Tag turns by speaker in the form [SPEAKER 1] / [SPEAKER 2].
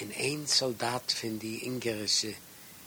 [SPEAKER 1] in ein Soldat von die ingerische